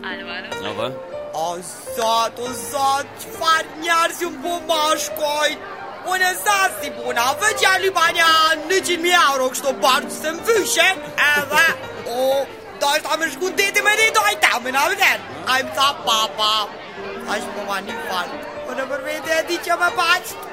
Alo, alo. Alo, alo. O, zot, o, zot, që farë njarë si unë po ma shkoj? Unë e zasë si puna, vëgja Libania në qinë mi euro kështo barë që se më vyshe, edhe, o, da është amë shku deti me dhe dojtë, amë në vëgjen. A i më tha papa, a shë po ma një falë. unë e përvejtë e di që më bachtë.